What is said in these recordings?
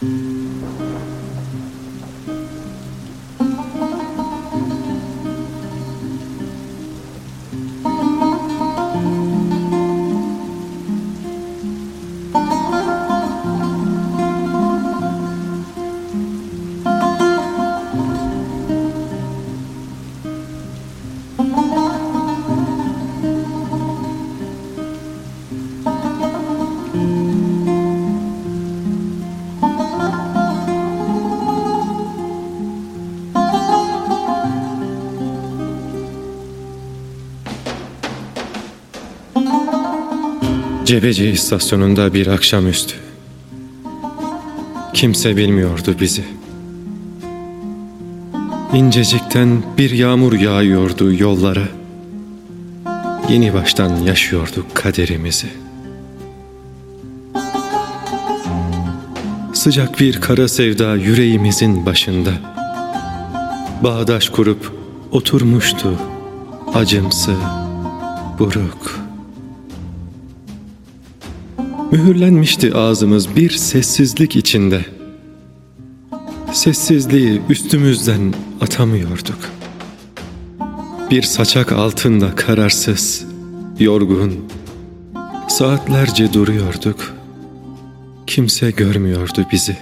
Mm-hmm. Cebeci istasyonunda bir akşamüstü. Kimse bilmiyordu bizi. İncecikten bir yağmur yağıyordu yollara. Yeni baştan yaşıyorduk kaderimizi. Sıcak bir kara sevda yüreğimizin başında. Bağdaş kurup oturmuştu acımsı, buruk. Mühürlenmişti ağzımız bir sessizlik içinde. Sessizliği üstümüzden atamıyorduk. Bir saçak altında kararsız, yorgun, saatlerce duruyorduk. Kimse görmüyordu bizi.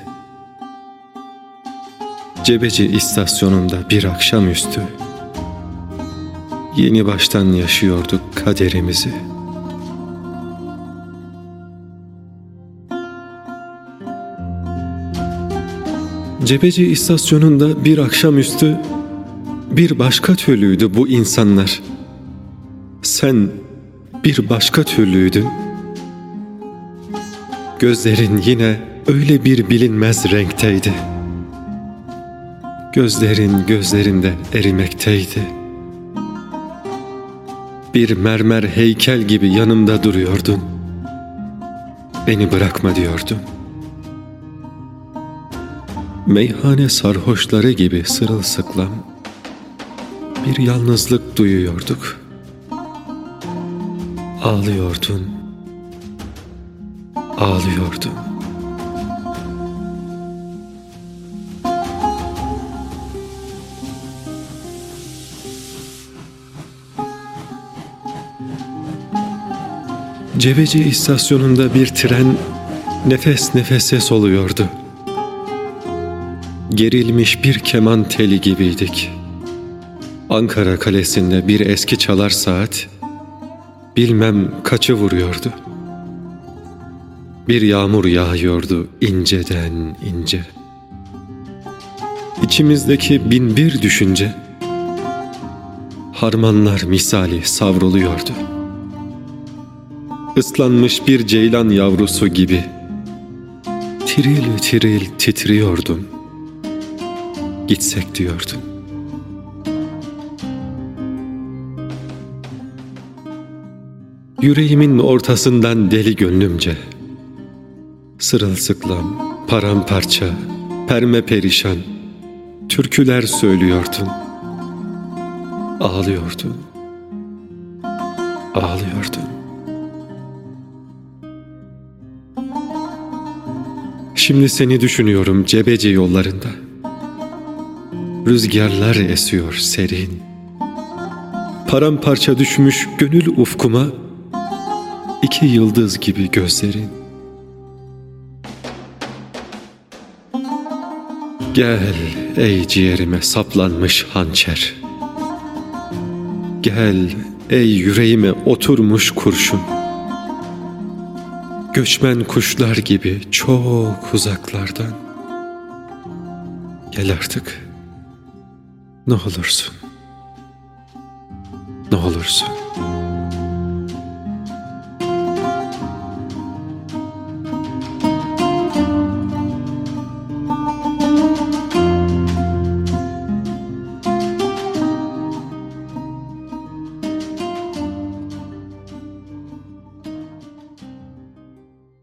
Cebeci istasyonunda bir akşamüstü. Yeni baştan yaşıyorduk kaderimizi.'' Cebeci istasyonunda bir akşamüstü bir başka türlüydü bu insanlar. Sen bir başka türlüydün. Gözlerin yine öyle bir bilinmez renkteydi. Gözlerin gözlerinde erimekteydi. Bir mermer heykel gibi yanımda duruyordun. Beni bırakma diyordun.'' Meyhane sarhoşları gibi sırılsıklam bir yalnızlık duyuyorduk. Ağlıyordun, ağlıyordun. Cebeci istasyonunda bir tren nefes nefese soluyordu gerilmiş bir keman teli gibiydik. Ankara kalesinde bir eski çalar saat, bilmem kaçı vuruyordu. Bir yağmur yağıyordu inceden ince. İçimizdeki bin bir düşünce, harmanlar misali savruluyordu. Islanmış bir ceylan yavrusu gibi, tiril tiril titriyordum.'' Gitsek diyordun. Yüreğimin ortasından deli gönlümce, sırılsıklam, paramparça, perme perişan, türküler söylüyordun. Ağlıyordun, ağlıyordun. Şimdi seni düşünüyorum cebeci yollarında.'' Rüzgarlar esiyor serin. Paramparça düşmüş gönül ufkuma iki yıldız gibi gözlerin. Gel ey ciğerime saplanmış hançer. Gel ey yüreğime oturmuş kurşun. Göçmen kuşlar gibi çok uzaklardan. Gel artık.'' Ne olursun. Ne olursun.